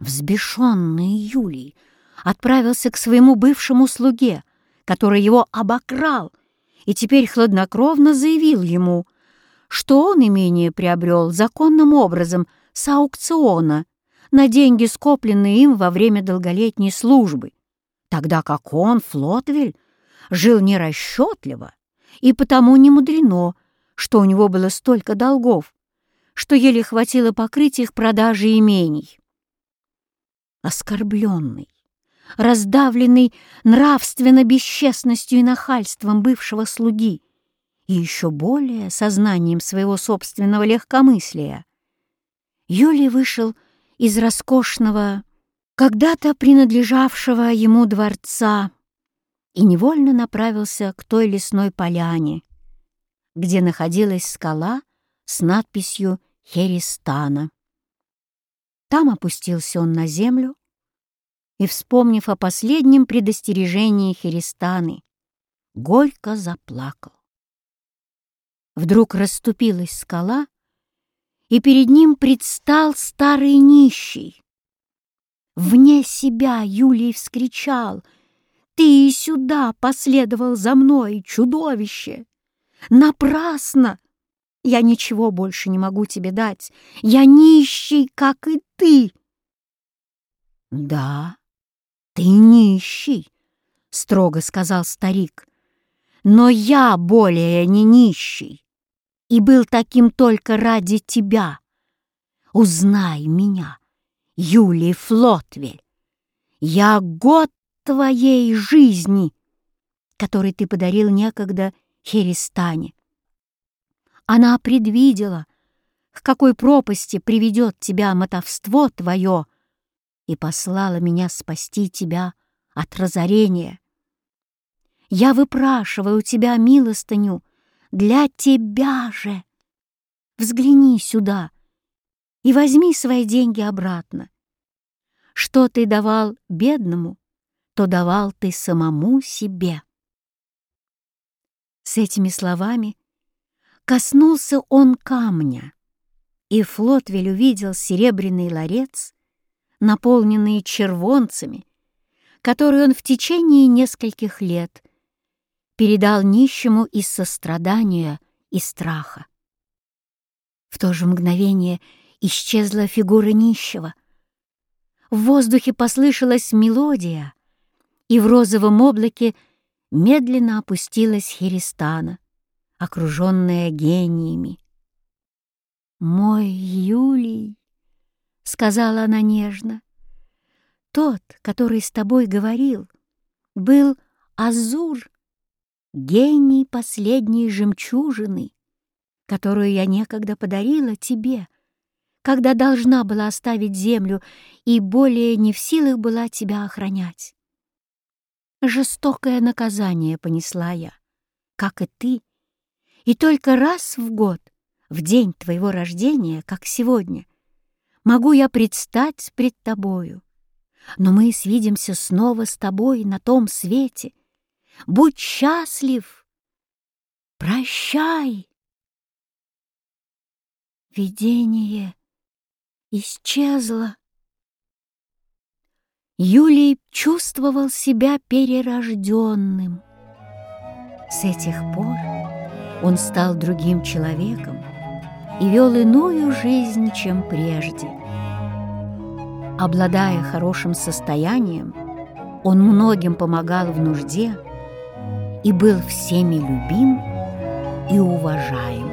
Взбешенный Юлий отправился к своему бывшему слуге, который его обокрал, и теперь хладнокровно заявил ему, что он имение приобрел законным образом с аукциона на деньги, скопленные им во время долголетней службы, тогда как он, Флотвель, жил нерасчетливо, и потому не мудрено, что у него было столько долгов, что еле хватило покрыть их продажи имений. Оскорбленный, раздавленный нравственно бесчестностью и нахальством бывшего слуги и еще более сознанием своего собственного легкомыслия, Юлий вышел из роскошного, когда-то принадлежавшего ему дворца и невольно направился к той лесной поляне, где находилась скала с надписью «Херистана». Там опустился он на землю и, вспомнив о последнем предостережении Херистаны, горько заплакал. Вдруг расступилась скала, и перед ним предстал старый нищий. Вне себя Юлий вскричал — ты и сюда последовал за мной, чудовище! Напрасно! Я ничего больше не могу тебе дать. Я нищий, как и ты. Да, ты нищий, — строго сказал старик. Но я более не нищий и был таким только ради тебя. Узнай меня, Юлий Флотвель. Я год твоей жизни, который ты подарил некогда Херистане. Она предвидела, к какой пропасти приведет тебя мотовство твое, и послала меня спасти тебя от разорения. Я выпрашиваю у тебя милостыню для тебя же. Взгляни сюда и возьми свои деньги обратно. Что ты давал бедному, что давал ты самому себе. С этими словами коснулся он камня, и Флотвель увидел серебряный ларец, наполненный червонцами, который он в течение нескольких лет передал нищему из сострадания и страха. В то же мгновение исчезла фигура нищего. В воздухе послышалась мелодия, и в розовом облаке медленно опустилась Херистана, окруженная гениями. «Мой Юлий», — сказала она нежно, — «тот, который с тобой говорил, был Азур, гений последней жемчужины, которую я некогда подарила тебе, когда должна была оставить землю и более не в силах была тебя охранять. Жестокое наказание понесла я, как и ты, и только раз в год, в день твоего рождения, как сегодня, могу я предстать пред тобою. Но мы свидимся снова с тобой на том свете. Будь счастлив! Прощай! Видение исчезло. Юлий чувствовал себя перерожденным. С этих пор он стал другим человеком и вел иную жизнь, чем прежде. Обладая хорошим состоянием, он многим помогал в нужде и был всеми любим и уважаем.